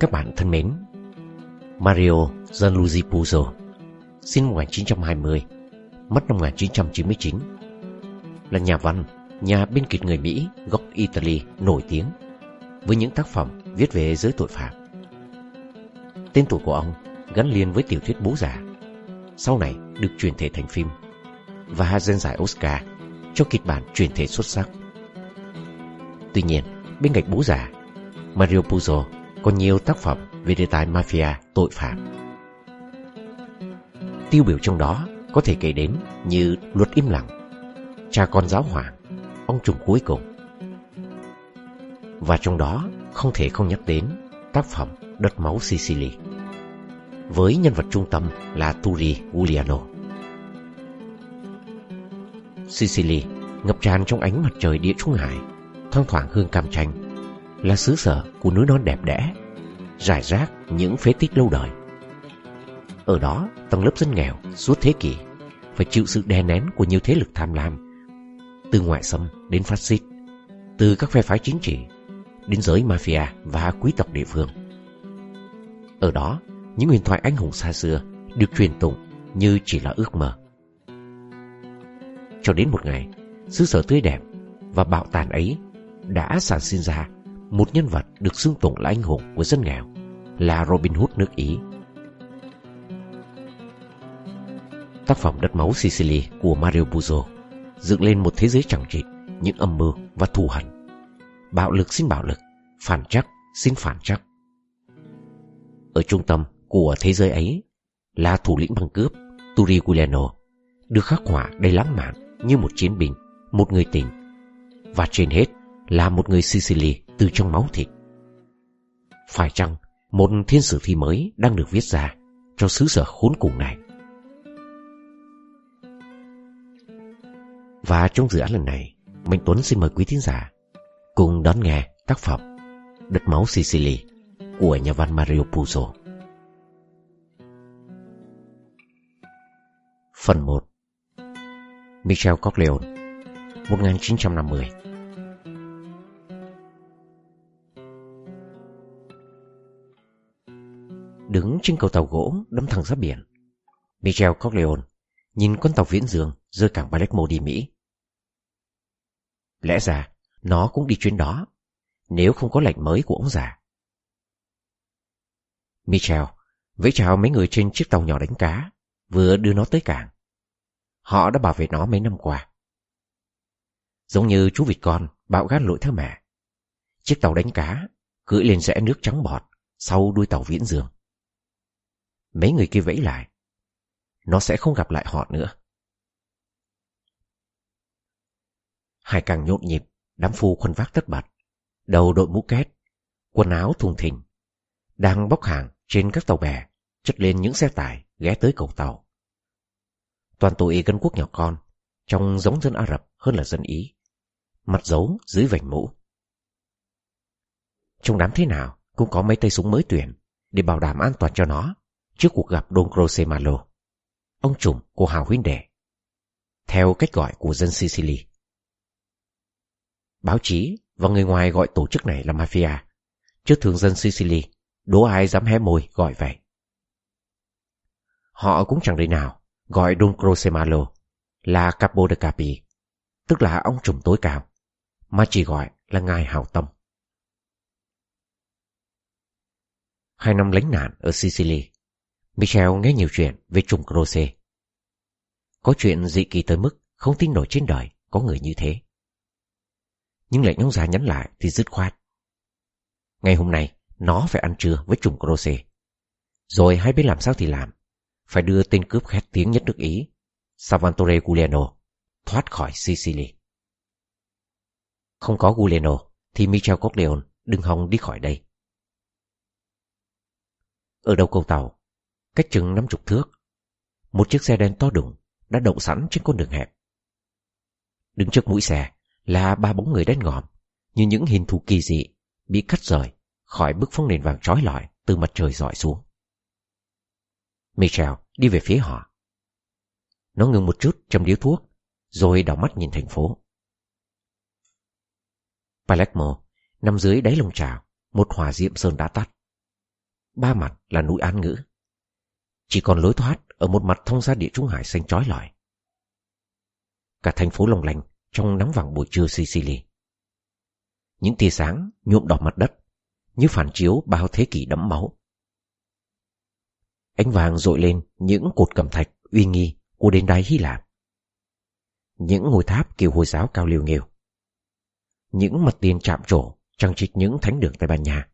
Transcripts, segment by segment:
Các bạn thân mến, Mario Gianluigi Puzo, sinh năm 1920, mất năm 1999, là nhà văn, nhà biên kịch người Mỹ gốc Italy nổi tiếng với những tác phẩm viết về giới tội phạm. Tên tuổi của ông gắn liền với tiểu thuyết bố già, sau này được truyền thể thành phim và dân giải Oscar cho kịch bản truyền thể xuất sắc. Tuy nhiên, bên cạnh bố già, Mario Puzo còn nhiều tác phẩm về đề tài mafia tội phạm. Tiêu biểu trong đó có thể kể đến như Luật im lặng, Cha con giáo hoàng, Ông trùng cuối cùng. Và trong đó không thể không nhắc đến tác phẩm Đất máu Sicily với nhân vật trung tâm là Turi Giuliano. Sicily ngập tràn trong ánh mặt trời địa trung hải, thoang thoảng hương cam chanh, là xứ sở của núi non đẹp đẽ, rải rác những phế tích lâu đời. Ở đó, tầng lớp dân nghèo suốt thế kỷ phải chịu sự đè nén của nhiều thế lực tham lam, từ ngoại xâm đến phát xít, từ các phe phái chính trị đến giới mafia và quý tộc địa phương. Ở đó, những huyền thoại anh hùng xa xưa được truyền tụng như chỉ là ước mơ. Cho đến một ngày, xứ sở tươi đẹp và bạo tàn ấy đã sản sinh ra một nhân vật được xưng tụng là anh hùng của dân nghèo, là Robin Hood nước Ý. Tác phẩm Đất máu Sicily của Mario Puzo dựng lên một thế giới chẳng trị những âm mưu và thù hận. Bạo lực xin bạo lực, phản chắc xin phản chắc. Ở trung tâm của thế giới ấy là thủ lĩnh băng cướp Turi được khắc họa đầy lãng mạn như một chiến binh, một người tình và trên hết là một người Sicily từ trong máu thịt. Phải chăng một thiên sử thi mới đang được viết ra cho xứ sở khốn cùng này? Và trong dự án lần này, Minh Tuấn xin mời quý thính giả cùng đón nghe tác phẩm Đất máu Sicily của nhà văn Mario Puzo. Phần 1 Michel Corleone 1950 Đứng trên cầu tàu gỗ, đâm thẳng ra biển Michel Corleone nhìn con tàu viễn dương rơi cảng Palermo đi Mỹ. Lẽ ra, nó cũng đi chuyến đó, nếu không có lệnh mới của ông già. Michel vẫy chào mấy người trên chiếc tàu nhỏ đánh cá, vừa đưa nó tới cảng. Họ đã bảo vệ nó mấy năm qua. Giống như chú vịt con, bạo gát lội theo mẹ. Chiếc tàu đánh cá cưỡi lên rẽ nước trắng bọt sau đuôi tàu viễn dương. Mấy người kia vẫy lại. Nó sẽ không gặp lại họ nữa. Hải càng nhộn nhịp, đám phu khuân vác tất bật. Đầu đội mũ két, quần áo thùng thình. Đang bóc hàng trên các tàu bè, chất lên những xe tải ghé tới cầu tàu. Toàn tụi gân quốc nhỏ con, trông giống dân Ả Rập hơn là dân Ý. Mặt giấu dưới vành mũ. Trong đám thế nào cũng có mấy tay súng mới tuyển để bảo đảm an toàn cho nó trước cuộc gặp Don Croce Malo, ông trùm của hào huynh đệ, theo cách gọi của dân Sicily. Báo chí và người ngoài gọi tổ chức này là mafia, chứ thường dân Sicily đố ai dám hé môi gọi vậy. Họ cũng chẳng đời nào gọi Don Croce Malo là Capo de Capi, tức là ông trùm tối cao, mà chỉ gọi là ngài hào tâm. Hai năm lánh nạn ở Sicily, Michel nghe nhiều chuyện về Trùng Croce. Có chuyện dị kỳ tới mức không tin nổi trên đời có người như thế. Nhưng lệnh ông già nhắn lại thì dứt khoát. Ngày hôm nay, nó phải ăn trưa với Trùng Croce. Rồi hai bên làm sao thì làm. Phải đưa tên cướp khét tiếng nhất nước Ý, Salvatore Giuliano, thoát khỏi Sicily. Không có Giuliano, thì Michel Corleone đừng hòng đi khỏi đây. Ở đầu cầu tàu, cách chừng năm chục thước, một chiếc xe đen to đùng đã đậu sẵn trên con đường hẹp. Đứng trước mũi xe là ba bóng người đen ngòm, như những hình thù kỳ dị bị cắt rời khỏi bức phong nền vàng trói lọi từ mặt trời dọi xuống. Michel đi về phía họ. Nó ngừng một chút trong điếu thuốc, rồi đảo mắt nhìn thành phố. Palermo nằm dưới đáy lồng trào, một hỏa diệm sơn đã tắt. ba mặt là núi án ngữ. Chỉ còn lối thoát ở một mặt thông ra địa trung hải xanh chói lọi. Cả thành phố lồng lành trong nắng vàng buổi trưa Sicily. Những tia sáng nhuộm đỏ mặt đất, như phản chiếu bao thế kỷ đẫm máu. Ánh vàng dội lên những cột cẩm thạch uy nghi của đền đài Hy Lạp. Những ngôi tháp kiểu Hồi giáo cao liều nghêu. Những mặt tiền chạm trổ trang trịch những thánh đường Tây Ban Nha.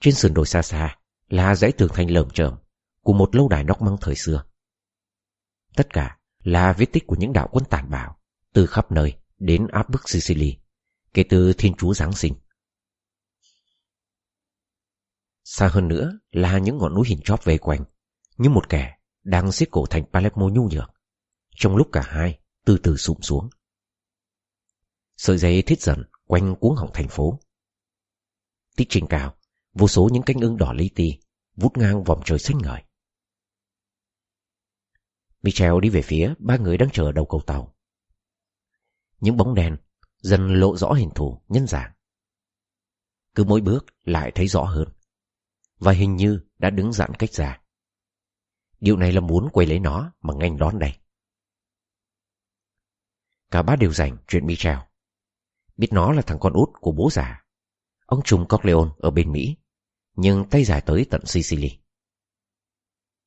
Trên sườn đồi xa xa là dãy tường thành lởm chởm của một lâu đài nóc măng thời xưa. Tất cả là vết tích của những đạo quân tàn bạo từ khắp nơi đến áp bức Sicily kể từ Thiên Chúa Giáng sinh. Xa hơn nữa là những ngọn núi hình chóp vây quanh như một kẻ đang xiết cổ thành Palermo nhu nhược trong lúc cả hai từ từ sụm xuống. Sợi dây thiết dần quanh cuống họng thành phố. Tích trình cao, vô số những cánh ưng đỏ li ti, vút ngang vòng trời xanh ngời. Michel đi về phía ba người đang chờ đầu cầu tàu. Những bóng đèn dần lộ rõ hình thù, nhân dạng. Cứ mỗi bước lại thấy rõ hơn. Và hình như đã đứng giãn cách ra. Điều này là muốn quay lấy nó mà ngành đón đây. Cả ba đều dành chuyện Michel. Biết nó là thằng con út của bố già. Ông trùm Corleone ở bên Mỹ, nhưng tay dài tới tận Sicily.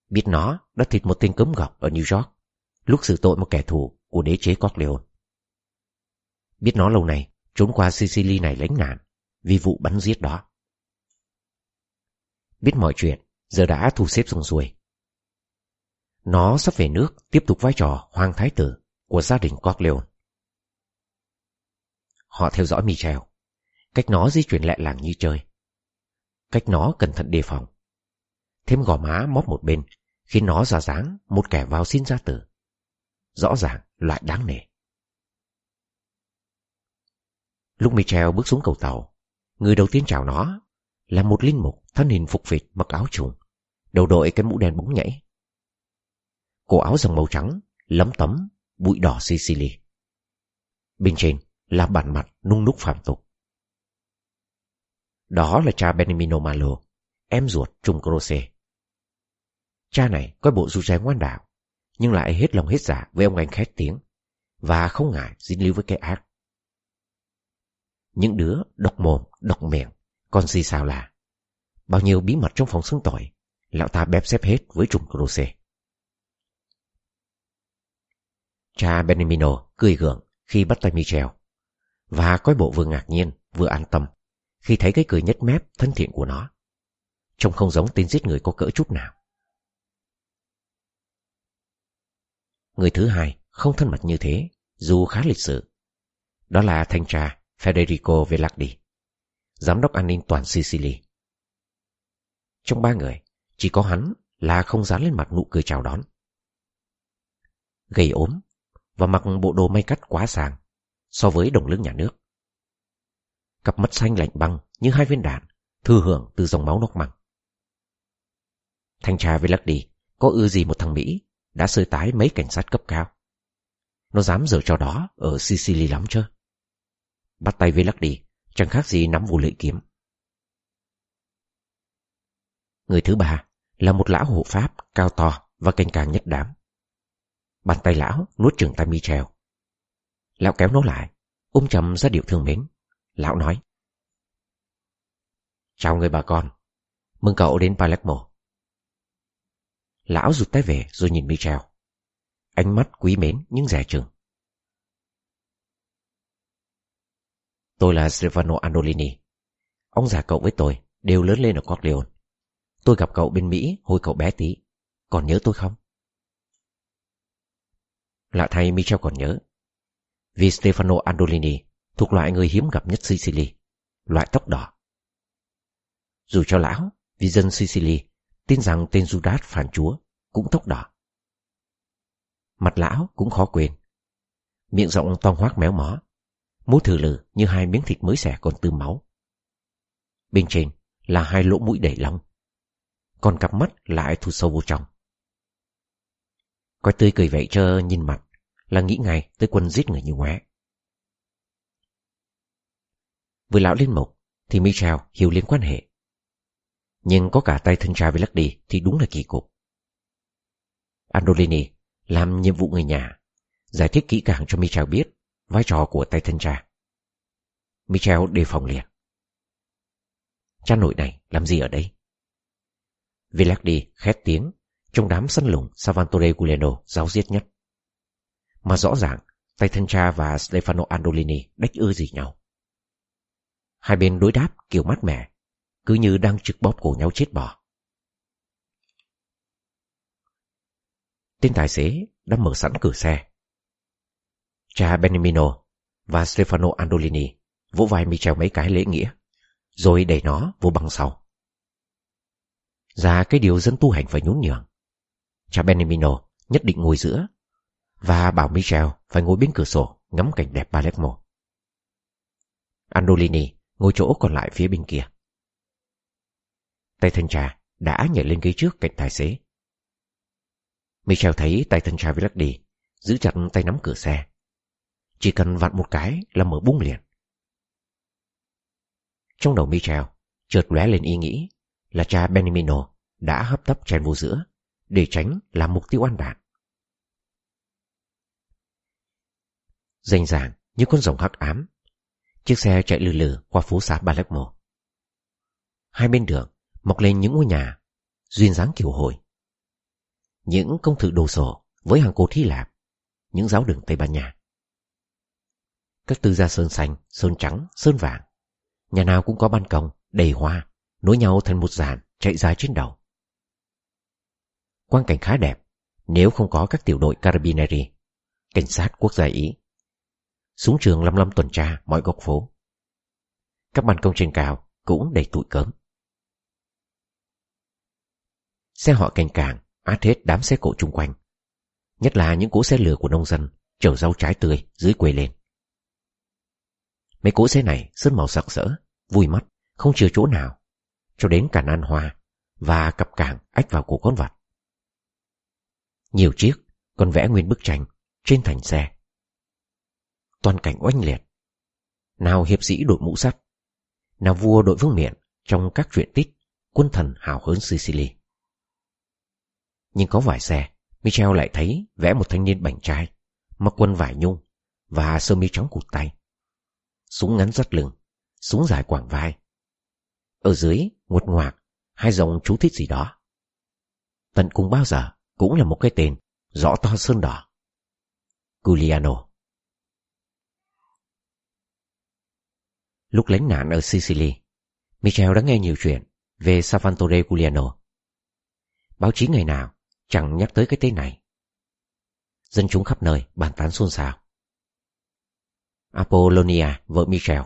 Biết nó đã thịt một tên cấm gọc ở New York lúc xử tội một kẻ thù của đế chế Corleone. Biết nó lâu nay trốn qua Sicily này lánh nạn vì vụ bắn giết đó. Biết mọi chuyện giờ đã thu xếp xong xuôi. Nó sắp về nước tiếp tục vai trò hoàng thái tử của gia đình Corleone. Họ theo dõi Michel, cách nó di chuyển lẹ làng như chơi. Cách nó cẩn thận đề phòng. Thêm gò má móp một bên khiến nó ra dáng một kẻ vào xin ra tử. Rõ ràng loại đáng nể. Lúc Michel bước xuống cầu tàu, người đầu tiên chào nó là một linh mục thân hình phục vịt mặc áo trùng, đầu đội cái mũ đen bóng nhảy. Cổ áo dòng màu trắng, lấm tấm, bụi đỏ Sicily. Bên trên là bản mặt nung núc phạm tục. Đó là cha Benimino Malo, em ruột Trung Croce. Cha này có bộ du trái ngoan đạo, nhưng lại hết lòng hết dạ với ông anh khét tiếng, và không ngại dính líu với cái ác. Những đứa độc mồm, độc miệng, còn gì sao là. Bao nhiêu bí mật trong phòng xương tội, lão ta bép xếp hết với Trung Croce. Cha Benimino cười gượng khi bắt tay Michel và coi bộ vừa ngạc nhiên vừa an tâm khi thấy cái cười nhếch mép thân thiện của nó. Trông không giống tên giết người có cỡ chút nào. Người thứ hai không thân mật như thế, dù khá lịch sự. Đó là thanh tra Federico Velardi, giám đốc an ninh toàn Sicily. Trong ba người, chỉ có hắn là không dán lên mặt nụ cười chào đón. Gầy ốm và mặc bộ đồ may cắt quá sàng so với đồng lương nhà nước. Cặp mắt xanh lạnh băng như hai viên đạn, thừa hưởng từ dòng máu nóc măng. Thanh tra Velardi có ư gì một thằng Mỹ đã sơ tái mấy cảnh sát cấp cao. Nó dám dở trò đó ở Sicily lắm chưa? Bắt tay với lắc đi, chẳng khác gì nắm vụ lợi kiếm. Người thứ ba là một lão hộ pháp cao to và canh càng nhất đám. Bàn tay lão nuốt trường tay Michel. Lão kéo nó lại, ôm chầm ra điệu thương mến. Lão nói. Chào người bà con, mừng cậu đến Palermo. Lão rụt tay về rồi nhìn Michel. Ánh mắt quý mến nhưng rẻ chừng. Tôi là Stefano Andolini. Ông già cậu với tôi đều lớn lên ở Corleone. Tôi gặp cậu bên Mỹ hồi cậu bé tí. Còn nhớ tôi không? Lạ thay Michel còn nhớ. Vì Stefano Andolini thuộc loại người hiếm gặp nhất Sicily, loại tóc đỏ. Dù cho lão, vì dân Sicily tin rằng tên Judas phản chúa cũng tóc đỏ. Mặt lão cũng khó quên. Miệng rộng toang hoác méo mó, mố thử lử như hai miếng thịt mới xẻ còn tươm máu. Bên trên là hai lỗ mũi đầy lông, còn cặp mắt lại thu sâu vô trong. Coi tươi cười vậy chơ nhìn mặt là nghĩ ngay tới quân giết người như ngoé. Với lão liên mục thì Michel hiểu liên quan hệ. Nhưng có cả tay thân cha với lắc đi thì đúng là kỳ cục. Andolini làm nhiệm vụ người nhà, giải thích kỹ càng cho Michel biết vai trò của tay thân cha. Michel đề phòng liền. Cha nội này làm gì ở đây? Velardi khét tiếng trong đám săn lùng Savantore Guleno giáo giết nhất. Mà rõ ràng, tay thân cha và Stefano Andolini đách ưa gì nhau. Hai bên đối đáp kiểu mát mẻ, cứ như đang trực bóp cổ nhau chết bò. Tên tài xế đã mở sẵn cửa xe. Cha Benimino và Stefano Andolini vỗ vai Michel mấy cái lễ nghĩa, rồi đẩy nó vô băng sau. Ra cái điều dân tu hành phải nhún nhường. Cha Benimino nhất định ngồi giữa và bảo Michel phải ngồi bên cửa sổ ngắm cảnh đẹp Palermo. Andolini ngồi chỗ còn lại phía bên kia. Tay thân trà đã nhảy lên ghế trước cạnh tài xế. Michel thấy tay thân trà đi, giữ chặt tay nắm cửa xe. Chỉ cần vặn một cái là mở bung liền. Trong đầu Michel chợt lóe lên ý nghĩ là cha Benimino đã hấp tấp chen vô giữa để tránh làm mục tiêu ăn đạn. Danh ràng như con rồng hắc ám, chiếc xe chạy lừ lừ qua phố xá Palermo. Hai bên đường mọc lên những ngôi nhà duyên dáng kiểu hồi. Những công thự đồ sổ với hàng cột Hy Lạp, những giáo đường Tây Ban Nha. Các tư gia sơn xanh, sơn trắng, sơn vàng. Nhà nào cũng có ban công, đầy hoa, nối nhau thành một dàn chạy dài trên đầu. Quang cảnh khá đẹp nếu không có các tiểu đội Carabinieri, cảnh sát quốc gia Ý. Súng trường lăm lăm tuần tra mọi góc phố. Các ban công trên cao cũng đầy tụi cớm. Xe họ cành càng át hết đám xe cộ chung quanh. Nhất là những cỗ xe lửa của nông dân chở rau trái tươi dưới quê lên. Mấy cỗ xe này sơn màu sặc sỡ, vui mắt, không chừa chỗ nào, cho đến cả nan hoa và cặp càng ách vào cổ con vật. Nhiều chiếc còn vẽ nguyên bức tranh trên thành xe. Toàn cảnh oanh liệt. Nào hiệp sĩ đội mũ sắt, nào vua đội vương miện trong các truyện tích quân thần hào hớn Sicily. Nhưng có vài xe, Michel lại thấy vẽ một thanh niên bảnh trai, mặc quân vải nhung và sơ mi trắng cụt tay. Súng ngắn rất lưng, súng dài quảng vai. Ở dưới, nguột ngoạc, hai dòng chú thích gì đó. Tận cùng bao giờ cũng là một cái tên rõ to sơn đỏ. Giuliano Lúc lánh nạn ở Sicily, Michel đã nghe nhiều chuyện về Salvatore Giuliano. Báo chí ngày nào chẳng nhắc tới cái tên này. Dân chúng khắp nơi bàn tán xôn xao. Apollonia, vợ Michel,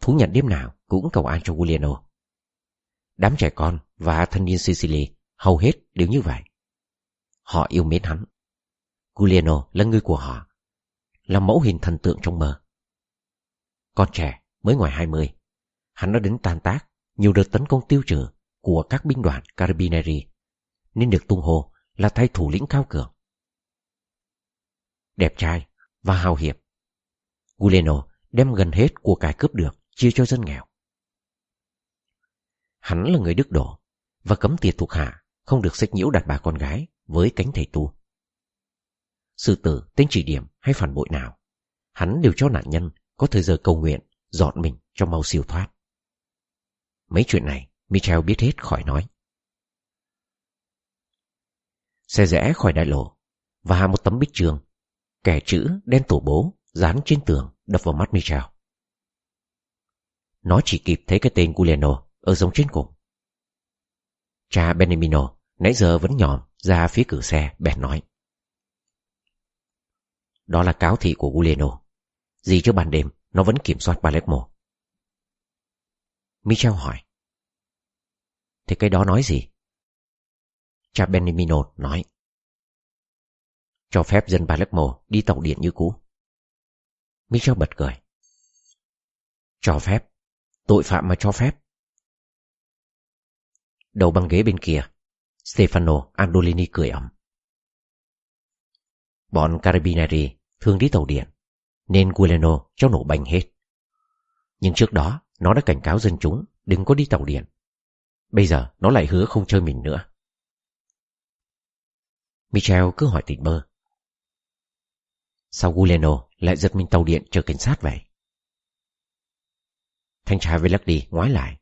thú nhận đêm nào cũng cầu an cho Giuliano. Đám trẻ con và thanh niên Sicily hầu hết đều như vậy. Họ yêu mến hắn. Giuliano là người của họ, là mẫu hình thần tượng trong mơ. Con trẻ mới ngoài 20, hắn đã đến tan tác nhiều đợt tấn công tiêu trừ của các binh đoàn Carabinieri, nên được tung hô là thay thủ lĩnh cao cường. Đẹp trai và hào hiệp, Guleno đem gần hết của cải cướp được chia cho dân nghèo. Hắn là người đức độ và cấm tiệt thuộc hạ không được xích nhiễu đàn bà con gái với cánh thầy tu. Sư tử, tên chỉ điểm hay phản bội nào, hắn đều cho nạn nhân có thời giờ cầu nguyện, dọn mình cho mau siêu thoát. Mấy chuyện này, Michel biết hết khỏi nói. Xe rẽ khỏi đại lộ, và một tấm bích trường, kẻ chữ đen tổ bố dán trên tường đập vào mắt Michel. Nó chỉ kịp thấy cái tên Giuliano ở giống trên cùng. Cha Benemino nãy giờ vẫn nhòm ra phía cửa xe bèn nói. Đó là cáo thị của Giuliano. Gì cho ban đêm nó vẫn kiểm soát Palermo. Michel hỏi. Thế cái đó nói gì? Cha Benimino nói. Cho phép dân Palermo đi tàu điện như cũ. Michel bật cười. Cho phép? Tội phạm mà cho phép? Đầu băng ghế bên kia, Stefano Andolini cười ấm. Bọn Carabinieri thường đi tàu điện, nên Guileno cho nổ bành hết. Nhưng trước đó, nó đã cảnh cáo dân chúng đừng có đi tàu điện. Bây giờ nó lại hứa không chơi mình nữa. Michel cứ hỏi tỉnh bơ. Sao Guleno lại giật mình tàu điện chờ cảnh sát vậy? Thanh tra Velardi ngoái lại,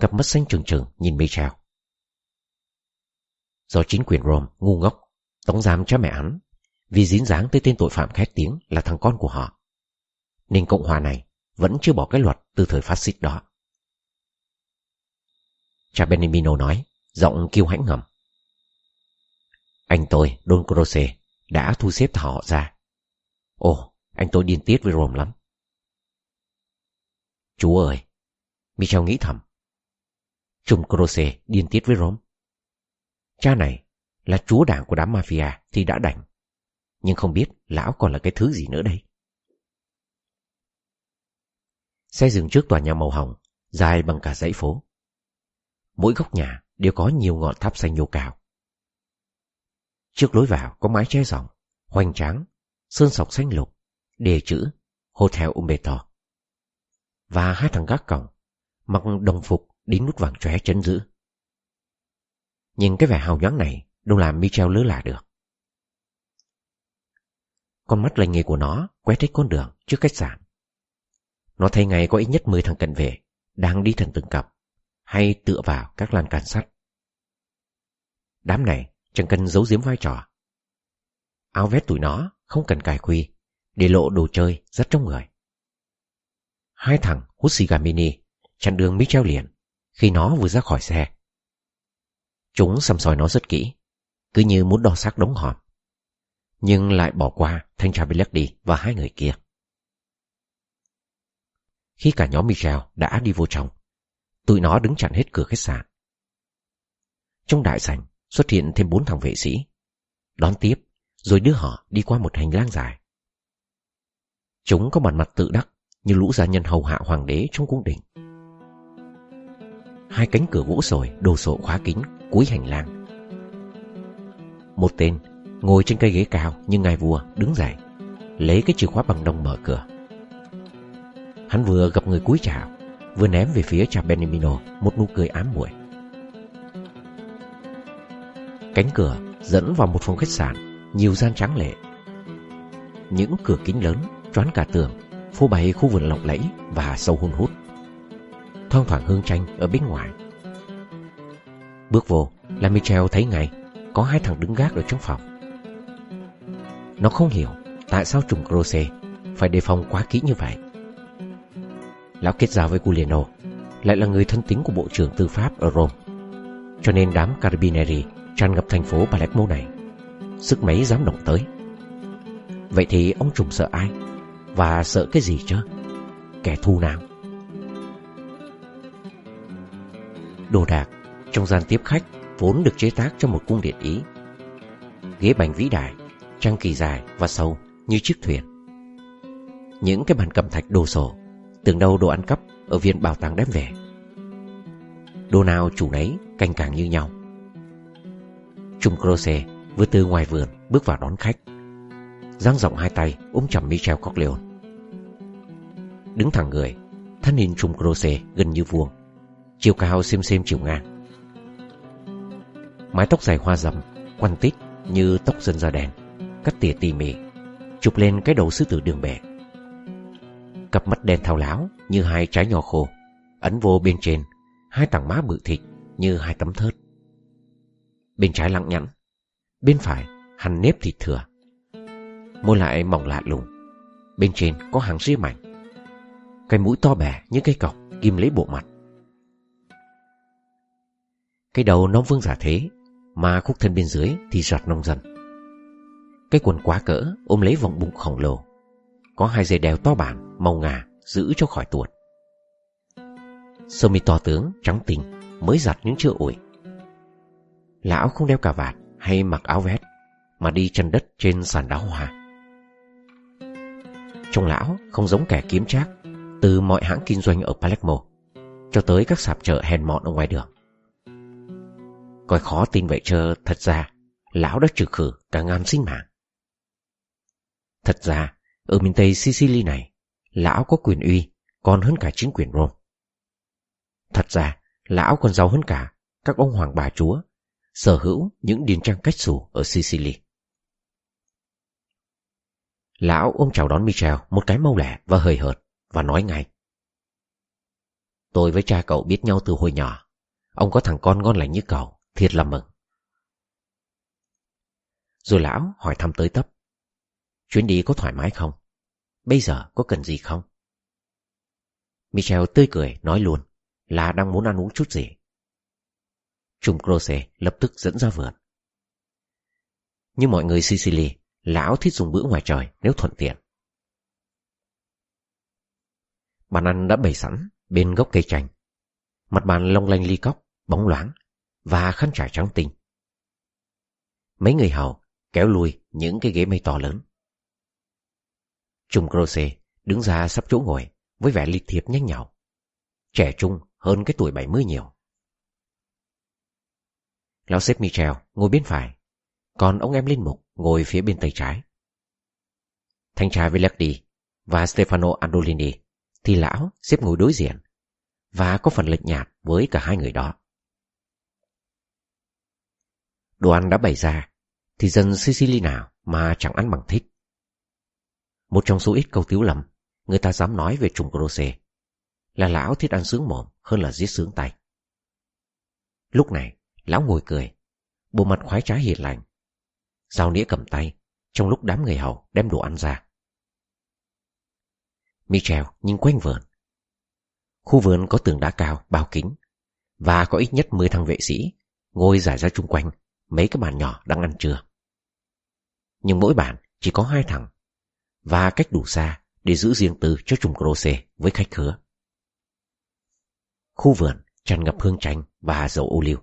cặp mắt xanh trừng trừng nhìn Michel. Do chính quyền Rome ngu ngốc, tống giám cha mẹ hắn vì dính dáng tới tên tội phạm khét tiếng là thằng con của họ. Nên Cộng hòa này vẫn chưa bỏ cái luật từ thời phát xít đó. Cha Benimino nói, giọng kêu hãnh ngầm. Anh tôi, Don Croce, đã thu xếp họ ra. Ồ, anh tôi điên tiết với Rome lắm. Chú ơi! Michel nghĩ thầm. Trùng Croce điên tiết với Rome. Cha này là chúa đảng của đám mafia thì đã đành. Nhưng không biết lão còn là cái thứ gì nữa đây. Xe dừng trước tòa nhà màu hồng, dài bằng cả dãy phố. Mỗi góc nhà đều có nhiều ngọn tháp xanh nhô cao. Trước lối vào có mái che rộng, hoành tráng, sơn sọc xanh lục, đề chữ Hotel Umberto. Và hai thằng gác cổng, mặc đồng phục đính nút vàng chóe chấn giữ. Nhưng cái vẻ hào nhoáng này đâu làm Michel lứa là được. Con mắt lành nghề của nó quét hết con đường trước khách sạn. Nó thấy ngày có ít nhất 10 thằng cận vệ đang đi thành từng cặp hay tựa vào các lan can sắt. Đám này chẳng cần giấu giếm vai trò. Áo vest tụi nó không cần cài quy để lộ đồ chơi rất trong người. Hai thằng hút xì gà mini chặn đường Michel liền khi nó vừa ra khỏi xe. Chúng xăm soi nó rất kỹ, cứ như muốn đo xác đống hòm. Nhưng lại bỏ qua thanh tra đi và hai người kia. Khi cả nhóm Michel đã đi vô trong, tụi nó đứng chặn hết cửa khách sạn. Trong đại sảnh xuất hiện thêm bốn thằng vệ sĩ, đón tiếp rồi đưa họ đi qua một hành lang dài. Chúng có mặt mặt tự đắc như lũ gia nhân hầu hạ hoàng đế trong cung đình. Hai cánh cửa gỗ sồi đồ sộ khóa kín cuối hành lang. Một tên ngồi trên cây ghế cao như ngài vua đứng dậy, lấy cái chìa khóa bằng đồng mở cửa. Hắn vừa gặp người cúi chào, vừa ném về phía cha Benimino một nụ cười ám muội. Cánh cửa dẫn vào một phòng khách sạn, nhiều gian trắng lệ. Những cửa kính lớn choán cả tường, phô bày khu vườn lộng lẫy và sâu hun hút. Thoang thoảng hương tranh ở bên ngoài. Bước vô là Michel thấy ngay có hai thằng đứng gác ở trong phòng. Nó không hiểu tại sao trùng Croce phải đề phòng quá kỹ như vậy. Lão kết giao với Giuliano lại là người thân tín của Bộ trưởng Tư pháp ở Rome. Cho nên đám Carabinieri tràn ngập thành phố Palermo này. Sức mấy dám động tới. Vậy thì ông trùng sợ ai? Và sợ cái gì chứ? Kẻ thù nào? Đồ đạc trong gian tiếp khách vốn được chế tác cho một cung điện Ý. Ghế bành vĩ đại, trang kỳ dài và sâu như chiếc thuyền. Những cái bàn cầm thạch đồ sổ, tưởng đâu đồ ăn cắp ở viện bảo tàng đem về. Đồ nào chủ nấy canh càng như nhau. Trung Croce vừa từ ngoài vườn bước vào đón khách. Giang rộng hai tay ôm chầm Michel Corleone. Đứng thẳng người, thân hình Trung Croce gần như vuông, chiều cao xem xem chiều ngang. Mái tóc dài hoa rầm quăn tít như tóc dân da đen, cắt tỉa tỉ mỉ, chụp lên cái đầu sư tử đường bẹt Cặp mắt đen thao láo như hai trái nho khô, ấn vô bên trên, hai tảng má bự thịt như hai tấm thớt. Bên trái lặng nhẵn, bên phải hằn nếp thịt thừa. Môi lại mỏng lạ lùng, bên trên có hàng ria mảnh. Cái mũi to bè như cây cọc kim lấy bộ mặt. Cái đầu nó vương giả thế mà khúc thân bên dưới thì giọt nông dần. Cái quần quá cỡ ôm lấy vòng bụng khổng lồ, có hai dây đeo to bản, màu ngà, giữ cho khỏi tuột. Sơ mi to tướng, trắng tinh, mới giặt những chưa ủi. Lão không đeo cà vạt hay mặc áo vest, mà đi chân đất trên sàn đá hoa. Trông lão không giống kẻ kiếm trác từ mọi hãng kinh doanh ở Palermo cho tới các sạp chợ hèn mọn ở ngoài đường. Coi khó tin vậy chơ thật ra Lão đã trừ khử cả ngàn sinh mạng Thật ra ở miền Tây Sicily này Lão có quyền uy Còn hơn cả chính quyền Rome Thật ra Lão còn giàu hơn cả các ông hoàng bà chúa sở hữu những điền trang cách xù ở Sicily. Lão ôm chào đón Michel một cái mau lẻ và hời hợt và nói ngay. Tôi với cha cậu biết nhau từ hồi nhỏ. Ông có thằng con ngon lành như cậu, thiệt là mừng. Rồi lão hỏi thăm tới tấp. Chuyến đi có thoải mái không? Bây giờ có cần gì không? Michel tươi cười nói luôn là đang muốn ăn uống chút gì. Trung Croce lập tức dẫn ra vườn. Như mọi người Sicily, lão thích dùng bữa ngoài trời nếu thuận tiện. Bàn ăn đã bày sẵn bên gốc cây chanh. Mặt bàn long lanh ly cốc, bóng loáng và khăn trải trắng tinh. Mấy người hầu kéo lui những cái ghế mây to lớn. Trung Croce đứng ra sắp chỗ ngồi với vẻ lịch thiệp nhanh nhảu. Trẻ trung hơn cái tuổi 70 nhiều. Lão xếp Michel ngồi bên phải, còn ông em Linh Mục ngồi phía bên tay trái. Thanh tra Velardi và Stefano Andolini thì lão xếp ngồi đối diện và có phần lệch nhạt với cả hai người đó. Đồ ăn đã bày ra thì dân Sicily nào mà chẳng ăn bằng thích. Một trong số ít câu tiếu lầm người ta dám nói về trùng Croce là lão thích ăn sướng mồm hơn là giết sướng tay. Lúc này, lão ngồi cười, bộ mặt khoái trá hiền lành. Giao nĩa cầm tay, trong lúc đám người hầu đem đồ ăn ra. Michel nhìn quanh vườn. Khu vườn có tường đá cao, bao kính, và có ít nhất 10 thằng vệ sĩ ngồi giải ra chung quanh mấy cái bàn nhỏ đang ăn trưa. Nhưng mỗi bàn chỉ có hai thằng, và cách đủ xa để giữ riêng tư cho trùng Croce với khách khứa. Khu vườn tràn ngập hương chanh và dầu ô liu.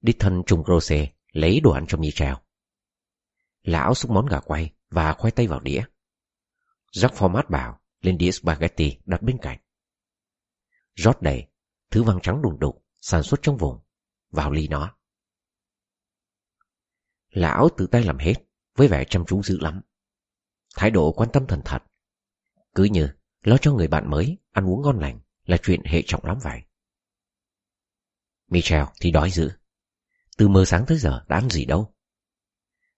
Đích thân trùng Croce lấy đồ ăn cho Michel. Lão xúc món gà quay và khoai tây vào đĩa. Jack Format bảo lên đĩa spaghetti đặt bên cạnh. Rót đầy, thứ vàng trắng đùng đục sản xuất trong vùng, vào ly nó. Lão tự tay làm hết, với vẻ chăm chú dữ lắm. Thái độ quan tâm thần thật. Cứ như lo cho người bạn mới ăn uống ngon lành là chuyện hệ trọng lắm vậy. Michel thì đói dữ. Từ mơ sáng tới giờ đã ăn gì đâu.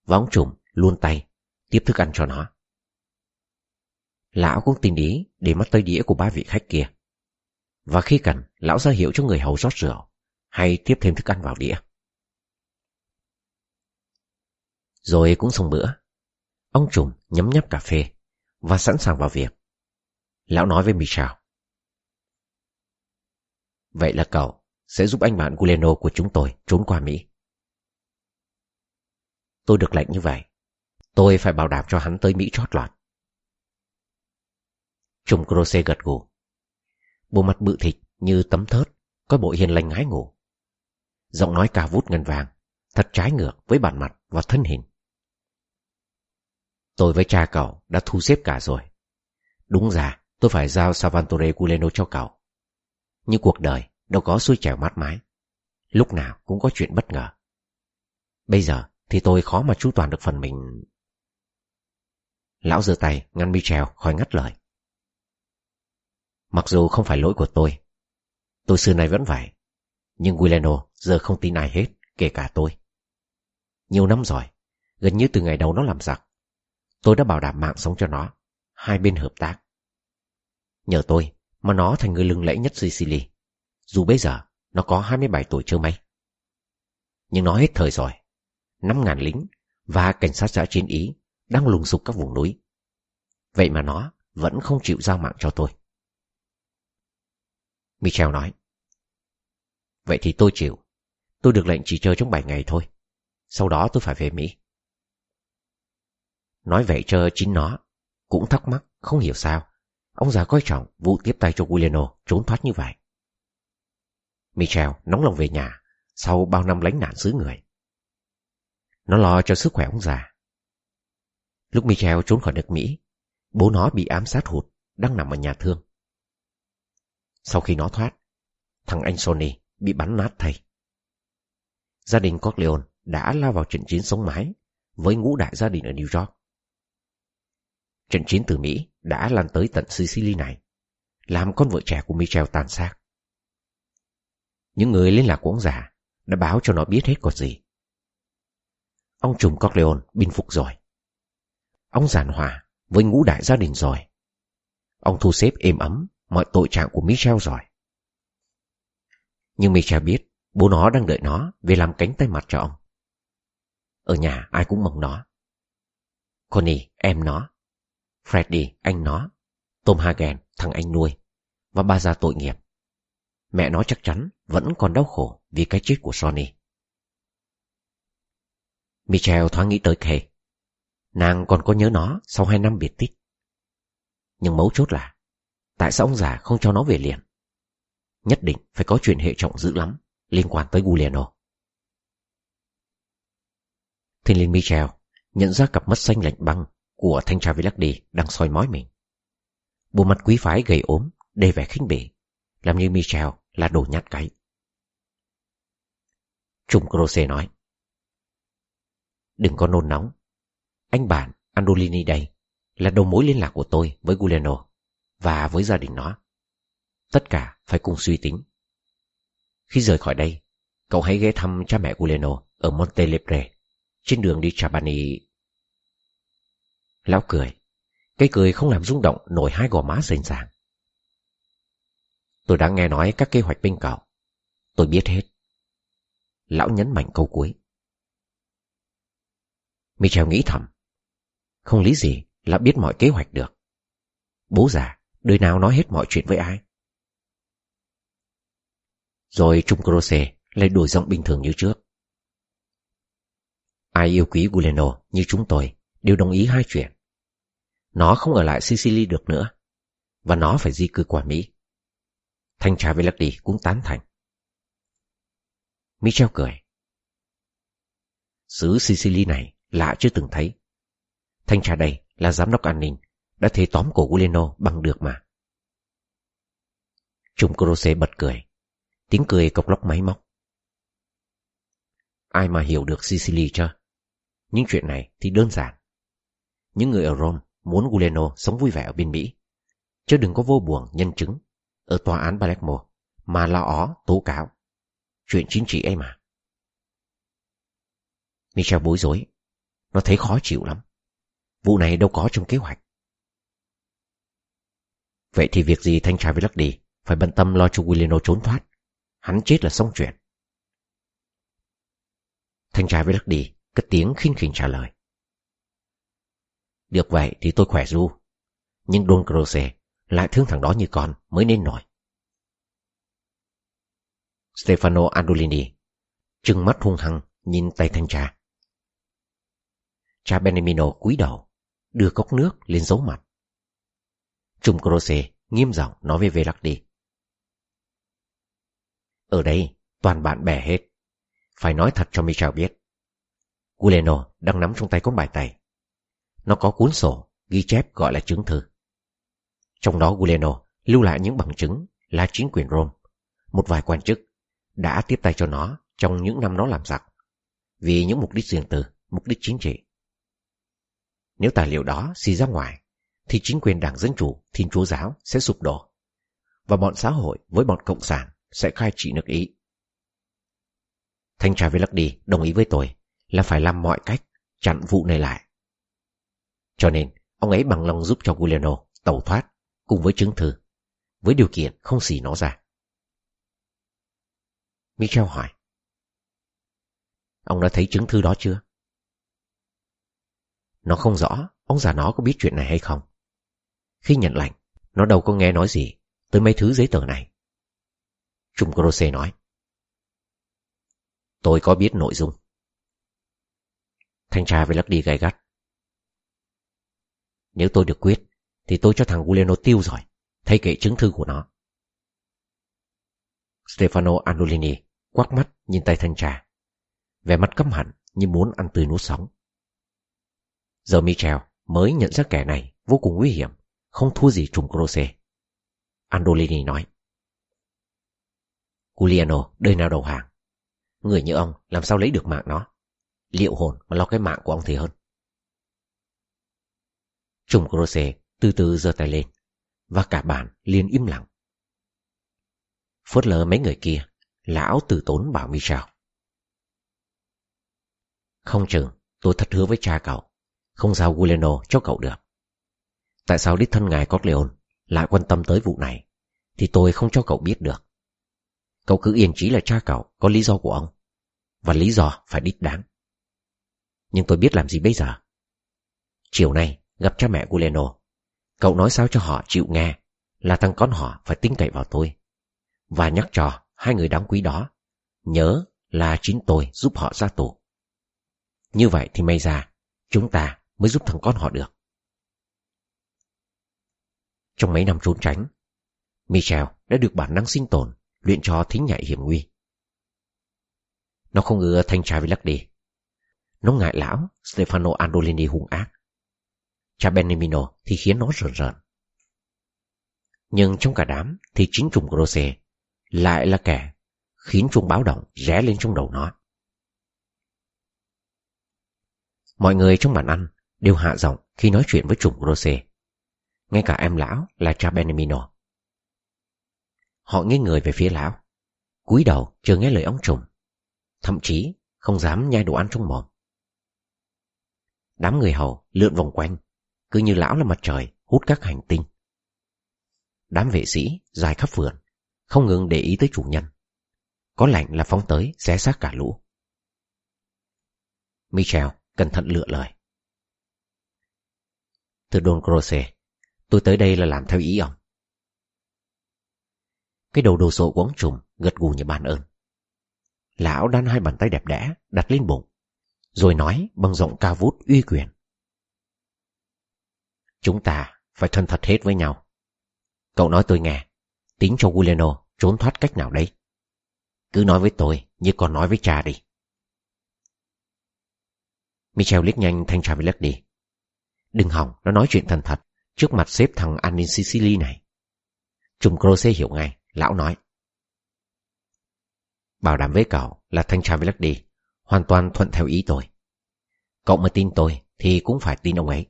Võng trùng trùm luôn tay tiếp thức ăn cho nó. Lão cũng tìm ý để mắt tới đĩa của ba vị khách kia. Và khi cần, lão ra hiệu cho người hầu rót rượu hay tiếp thêm thức ăn vào đĩa. Rồi cũng xong bữa. Ông trùm nhấm nháp cà phê và sẵn sàng vào việc. Lão nói với Michel. Vậy là cậu sẽ giúp anh bạn Guleno của chúng tôi trốn qua Mỹ. Tôi được lệnh như vậy. Tôi phải bảo đảm cho hắn tới Mỹ chót lọt. Trùng Croce gật gù. Bộ mặt bự thịt như tấm thớt, có bộ hiền lành ngái ngủ. Giọng nói cao vút ngân vàng, thật trái ngược với bản mặt và thân hình. Tôi với cha cậu đã thu xếp cả rồi. Đúng ra tôi phải giao Salvatore Guleno cho cậu. Nhưng cuộc đời đâu có xuôi trèo mát mái. Lúc nào cũng có chuyện bất ngờ. Bây giờ thì tôi khó mà chú toàn được phần mình. Lão giơ tay ngăn Michel khỏi ngắt lời. Mặc dù không phải lỗi của tôi, tôi xưa nay vẫn vậy. Nhưng Guileno giờ không tin ai hết, kể cả tôi. Nhiều năm rồi, gần như từ ngày đầu nó làm giặc, tôi đã bảo đảm mạng sống cho nó, hai bên hợp tác. Nhờ tôi mà nó thành người lừng lẫy nhất Sicily, dù bây giờ nó có 27 tuổi chưa may. Nhưng nó hết thời rồi, 5.000 lính và cảnh sát giã chiến Ý đang lùng sục các vùng núi. Vậy mà nó vẫn không chịu giao mạng cho tôi. Michel nói. Vậy thì tôi chịu. Tôi được lệnh chỉ chơi trong 7 ngày thôi. Sau đó tôi phải về Mỹ. Nói vậy cho chính nó. Cũng thắc mắc, không hiểu sao. Ông già coi trọng vụ tiếp tay cho Guileno trốn thoát như vậy. Michel nóng lòng về nhà sau bao năm lánh nạn xứ người. Nó lo cho sức khỏe ông già. Lúc Michel trốn khỏi nước Mỹ, bố nó bị ám sát hụt, đang nằm ở nhà thương. Sau khi nó thoát, thằng anh Sony bị bắn nát thay. Gia đình Corleone đã lao vào trận chiến sống mái với ngũ đại gia đình ở New York. Trận chiến từ Mỹ đã lan tới tận Sicily này, làm con vợ trẻ của Michel tàn xác. Những người liên lạc của ông già đã báo cho nó biết hết còn gì. Ông trùm Corleone bình phục rồi. Ông giản hòa với ngũ đại gia đình rồi. Ông thu xếp êm ấm mọi tội trạng của Michel rồi. Nhưng Michel biết bố nó đang đợi nó về làm cánh tay mặt cho ông. Ở nhà ai cũng mong nó. Connie, em nó. Freddy, anh nó. Tom Hagen, thằng anh nuôi. Và ba già tội nghiệp. Mẹ nó chắc chắn vẫn còn đau khổ vì cái chết của Sonny. Michel thoáng nghĩ tới Kay. Nàng còn có nhớ nó sau hai năm biệt tích. Nhưng mấu chốt là tại sao ông già không cho nó về liền? Nhất định phải có chuyện hệ trọng dữ lắm liên quan tới Giuliano. Thiên linh Michel nhận ra cặp mắt xanh lạnh băng của thanh tra Villardi đang soi mói mình. Bộ mặt quý phái gầy ốm, đầy vẻ khinh bỉ, làm như Michel là đồ nhát cái. Trung Croce nói. Đừng có nôn nóng. Anh bạn Andolini đây là đầu mối liên lạc của tôi với Giuliano và với gia đình nó. Tất cả phải cùng suy tính. Khi rời khỏi đây, cậu hãy ghé thăm cha mẹ Giuliano ở Montelebre trên đường đi Chabani." Lão cười. Cái cười không làm rung động nổi hai gò má rành ràng. Tôi đã nghe nói các kế hoạch bên cậu. Tôi biết hết. Lão nhấn mạnh câu cuối. Michel nghĩ thầm. Không lý gì là biết mọi kế hoạch được. Bố già, đời nào nói hết mọi chuyện với ai. Rồi Trung Croce lại đổi giọng bình thường như trước. Ai yêu quý Guleno như chúng tôi đều đồng ý hai chuyện. Nó không ở lại Sicily được nữa, và nó phải di cư qua Mỹ. Thanh tra Velardi cũng tán thành. Michel cười. Xứ Sicily này lạ chưa từng thấy. Thanh tra đây là giám đốc an ninh, đã thế tóm cổ Guleno bằng được mà. Trung Croce bật cười. Tiếng cười cộc lóc máy móc. Ai mà hiểu được Sicily chưa? Những chuyện này thì đơn giản. Những người ở Rome muốn Guleno sống vui vẻ ở bên Mỹ. Chứ đừng có vô buồn nhân chứng ở tòa án Blackmore mà lo ó, tố cáo. Chuyện chính trị ấy mà. Michel bối rối. Nó thấy khó chịu lắm. Vụ này đâu có trong kế hoạch. Vậy thì việc gì thanh tra với đi phải bận tâm lo cho Guileno trốn thoát. Hắn chết là xong chuyện. Thanh tra với đi cất tiếng khinh khỉnh trả lời. Được vậy thì tôi khỏe ru. Nhưng Don Croce lại thương thằng đó như con mới nên nổi. Stefano Andolini trừng mắt hung hăng nhìn tay thanh tra. Cha Benemino cúi đầu, đưa cốc nước lên giấu mặt. Trung Croce nghiêm giọng nói với Velardi. Ở đây, toàn bạn bè hết. Phải nói thật cho Michel biết. Guleno đang nắm trong tay con bài tay. Nó có cuốn sổ, ghi chép gọi là chứng thư. Trong đó Guleno lưu lại những bằng chứng là chính quyền Rome, một vài quan chức, đã tiếp tay cho nó trong những năm nó làm giặc, vì những mục đích riêng tư, mục đích chính trị. Nếu tài liệu đó xì ra ngoài, thì chính quyền đảng Dân Chủ, Thiên Chúa Giáo sẽ sụp đổ, và bọn xã hội với bọn Cộng sản sẽ khai trị nước Ý. Thanh tra Velardi đồng ý với tôi là phải làm mọi cách chặn vụ này lại. Cho nên, ông ấy bằng lòng giúp cho Giuliano tẩu thoát cùng với chứng thư, với điều kiện không xỉ nó ra. Michel hỏi. Ông đã thấy chứng thư đó chưa? Nó không rõ ông già nó có biết chuyện này hay không. Khi nhận lệnh, nó đâu có nghe nói gì tới mấy thứ giấy tờ này. Trung Croce nói. Tôi có biết nội dung. Thanh tra với lắc gai gắt. Nếu tôi được quyết, thì tôi cho thằng Giuliano tiêu rồi, thay kệ chứng thư của nó. Stefano Andolini quắc mắt nhìn tay thanh tra. Vẻ mặt căm hẳn như muốn ăn tươi nuốt sống. Giờ Michel mới nhận ra kẻ này vô cùng nguy hiểm, không thua gì trùng Croce. Andolini nói. Giuliano đời nào đầu hàng. Người như ông làm sao lấy được mạng nó. Liệu hồn mà lo cái mạng của ông thì hơn. Trùng Croce từ từ giơ tay lên và cả bàn liền im lặng. Phớt lờ mấy người kia Lão từ tốn bảo Michel. Không chừng tôi thật hứa với cha cậu, không giao Guleno cho cậu được. Tại sao đích thân ngài Corleone lại quan tâm tới vụ này, thì tôi không cho cậu biết được. Cậu cứ yên trí là cha cậu có lý do của ông, và lý do phải đích đáng. Nhưng tôi biết làm gì bây giờ? Chiều nay gặp cha mẹ của Leno. cậu nói sao cho họ chịu nghe là thằng con họ phải tin cậy vào tôi, và nhắc cho hai người đáng quý đó nhớ là chính tôi giúp họ ra tù. Như vậy thì may ra chúng ta mới giúp thằng con họ được. Trong mấy năm trốn tránh, Michel đã được bản năng sinh tồn luyện cho thính nhạy hiểm nguy. Nó không ưa thanh tra Villardi, đi. Nó ngại lão Stefano Andolini hung ác. Cha Benemino thì khiến nó rờn rợn. Nhưng trong cả đám thì chính trùng Grosse lại là kẻ khiến chuông báo động rẽ lên trong đầu nó. Mọi người trong bàn ăn đều hạ giọng khi nói chuyện với trùng Grosse. Ngay cả em lão là cha Benemino. Họ nghiêng người về phía lão, cúi đầu chờ nghe lời ông trùng, thậm chí không dám nhai đồ ăn trong mồm. Đám người hầu lượn vòng quanh, cứ như lão là mặt trời hút các hành tinh. Đám vệ sĩ dài khắp vườn, không ngừng để ý tới chủ nhân. Có lạnh là phóng tới xé xác cả lũ. Michel cẩn thận lựa lời. Thưa Don Croce, tôi tới đây là làm theo ý ông. Cái đầu đồ sộ của ông trùm gật gù như bàn ơn. Lão đan hai bàn tay đẹp đẽ đặt lên bụng, rồi nói bằng giọng cao vút uy quyền. Chúng ta phải thân thật hết với nhau. Cậu nói tôi nghe, tính cho Guileno trốn thoát cách nào đấy. Cứ nói với tôi như còn nói với cha đi. Michel liếc nhanh thanh tra với đi. Đừng hỏng, nó nói chuyện thần thật trước mặt xếp thằng an ninh Sicily này. Trùng Croce hiểu ngay, lão nói. Bảo đảm với cậu là thanh tra với đi, hoàn toàn thuận theo ý tôi. Cậu mà tin tôi thì cũng phải tin ông ấy.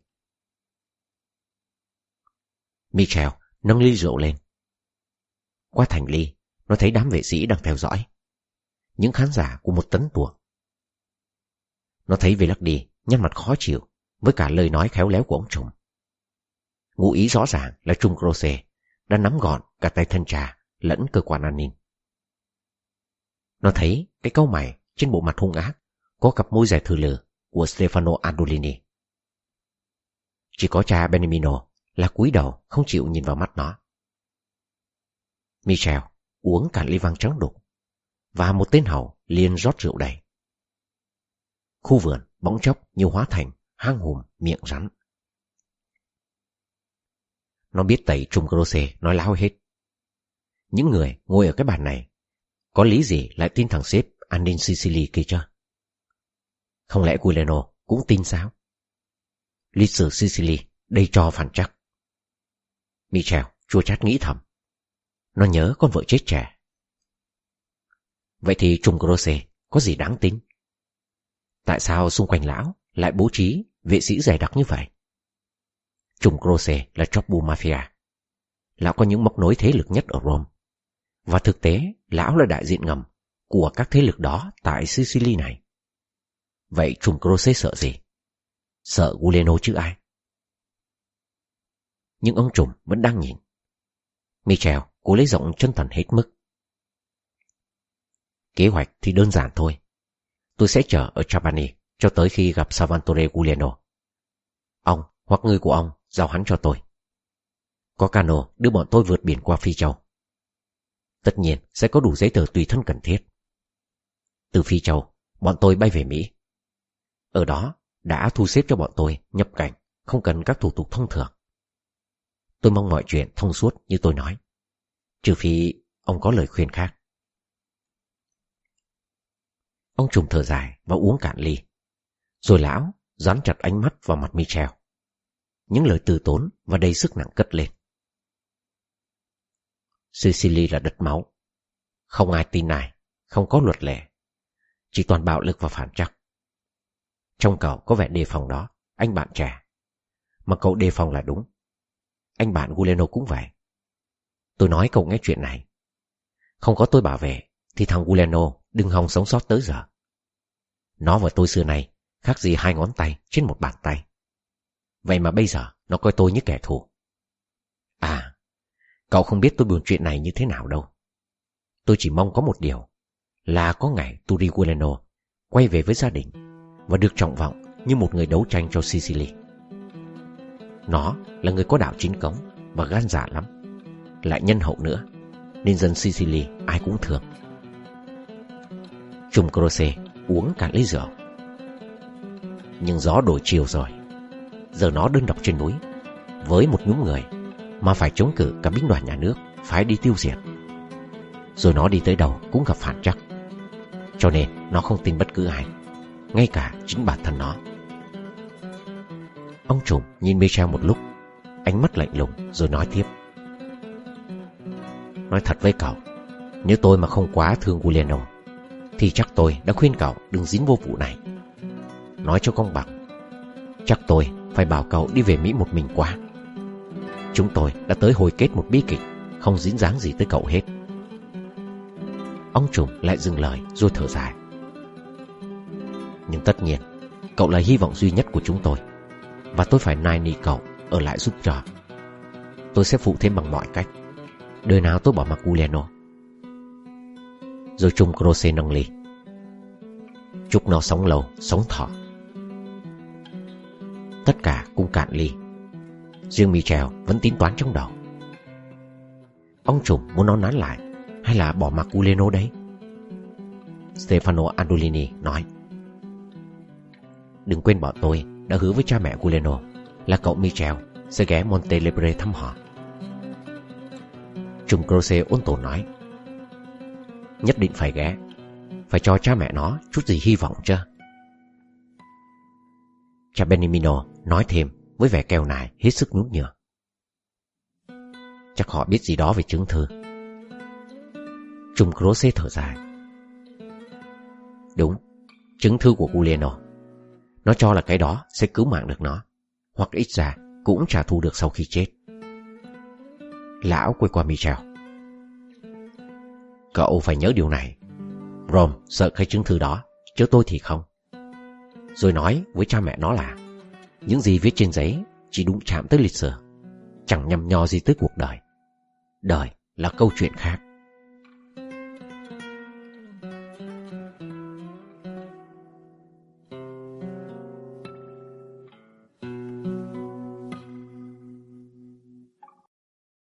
Michel nâng ly rượu lên. Qua thành ly, nó thấy đám vệ sĩ đang theo dõi. Những khán giả của một tấn tuồng. Nó thấy về lắc đi, nhăn mặt khó chịu với cả lời nói khéo léo của ông Trùng. Ngụ ý rõ ràng là Trung Croce đã nắm gọn cả tay thân trà lẫn cơ quan an ninh. Nó thấy cái câu mày trên bộ mặt hung ác có cặp môi dài thừa lừa của Stefano Andolini. Chỉ có cha Benimino là cúi đầu không chịu nhìn vào mắt nó. Michel uống cả ly vang trắng đục và một tên hầu liền rót rượu đầy. Khu vườn bóng chốc như hóa thành hang hùm miệng rắn. Nó biết tẩy Trung Croce nói láo hết. Những người ngồi ở cái bàn này có lý gì lại tin thằng sếp an ninh Sicily kia chứ? Không lẽ Guileno cũng tin sao? Lịch sử Sicily đây cho phản chắc. Michel chua chát nghĩ thầm. Nó nhớ con vợ chết trẻ. Vậy thì Trung Croce có gì đáng tính? Tại sao xung quanh lão lại bố trí vệ sĩ dày đặc như vậy? Trung Croce là Chopu Mafia. Lão có những móc nối thế lực nhất ở Rome. Và thực tế, lão là đại diện ngầm của các thế lực đó tại Sicily này. Vậy Trung Croce sợ gì? Sợ Guleno chứ ai? Nhưng ông trùm vẫn đang nhìn. Michel cố lấy giọng chân thành hết mức. Kế hoạch thì đơn giản thôi. Tôi sẽ chờ ở Trapani cho tới khi gặp Savantore Guglielmo. Ông hoặc người của ông giao hắn cho tôi. Có cano đưa bọn tôi vượt biển qua Phi Châu. Tất nhiên sẽ có đủ giấy tờ tùy thân cần thiết. Từ Phi Châu, bọn tôi bay về Mỹ. Ở đó đã thu xếp cho bọn tôi nhập cảnh, không cần các thủ tục thông thường. Tôi mong mọi chuyện thông suốt như tôi nói. Trừ phi ông có lời khuyên khác. Ông trùng thở dài và uống cạn ly. Rồi lão dán chặt ánh mắt vào mặt Michel. Những lời từ tốn và đầy sức nặng cất lên. Sicily là đất máu. Không ai tin ai, không có luật lệ. Chỉ toàn bạo lực và phản trắc. Trong cậu có vẻ đề phòng đó, anh bạn trẻ. Mà cậu đề phòng là đúng. Anh bạn Guleno cũng vậy. Tôi nói cậu nghe chuyện này. Không có tôi bảo vệ, Thì thằng Guleno đừng hòng sống sót tới giờ. Nó và tôi xưa này khác gì hai ngón tay trên một bàn tay. Vậy mà bây giờ nó coi tôi như kẻ thù. À, cậu không biết tôi buồn chuyện này như thế nào đâu. Tôi chỉ mong có một điều là có ngày Turi Guleno quay về với gia đình và được trọng vọng như một người đấu tranh cho Sicily. Nó là người có đạo chính cống và gan dạ lắm, lại nhân hậu nữa, nên dân Sicily ai cũng thương. Trùng Croce uống cả ly rượu. Nhưng gió đổi chiều rồi, giờ nó đơn độc trên núi, với một nhóm người mà phải chống cự cả binh đoàn nhà nước, phải đi tiêu diệt. Rồi nó đi tới đâu cũng gặp phản chắc. Cho nên nó không tin bất cứ ai, ngay cả chính bản thân nó. Ông trùm nhìn Michel một lúc, Ánh mắt lạnh lùng, rồi nói tiếp. Nói thật với cậu, Nếu tôi mà không quá thương Guglielmo Thì chắc tôi đã khuyên cậu đừng dính vô vụ này. Nói cho công bằng, Chắc tôi phải bảo cậu đi về Mỹ một mình quá. Chúng tôi đã tới hồi kết một bi kịch, Không dính dáng gì tới cậu hết. Ông trùm lại dừng lời rồi thở dài. Nhưng tất nhiên, Cậu là hy vọng duy nhất của chúng tôi và tôi phải nài nỉ cậu Ở lại giúp trò Tôi sẽ phụ thêm bằng mọi cách. Đời nào tôi bỏ mặc Uleno. Rồi chung Croce nâng ly. Chúc nó sống lâu, sống thọ. Tất cả cũng cạn ly. Riêng Michel vẫn tính toán trong đầu. Ông trùm muốn nó nán lại Hay là bỏ mặc Uleno đấy? Stefano Andolini nói. Đừng quên bỏ tôi đã hứa với cha mẹ của Leno là cậu Michel sẽ ghé Montelebre thăm họ. Trùng Croce ôn tồn nói, Nhất định phải ghé. Phải cho cha mẹ nó chút gì hy vọng chứ. Cha Benimino nói thêm Với vẻ keo nài hết sức nhún nhường. Chắc họ biết gì đó về chứng thư. Trùng Croce thở dài. Đúng, Chứng thư của Guglielmo nó cho là cái đó sẽ cứu mạng được nó, Hoặc ít ra cũng trả thù được sau khi chết. Lão quay qua Michel. Cậu phải nhớ điều này. Rome sợ cái chứng thư đó Chứ tôi thì không. Rồi nói với cha mẹ nó là, Những gì viết trên giấy Chỉ đụng chạm tới lịch sử, Chẳng nhằm nho gì tới cuộc đời. Đời là câu chuyện khác.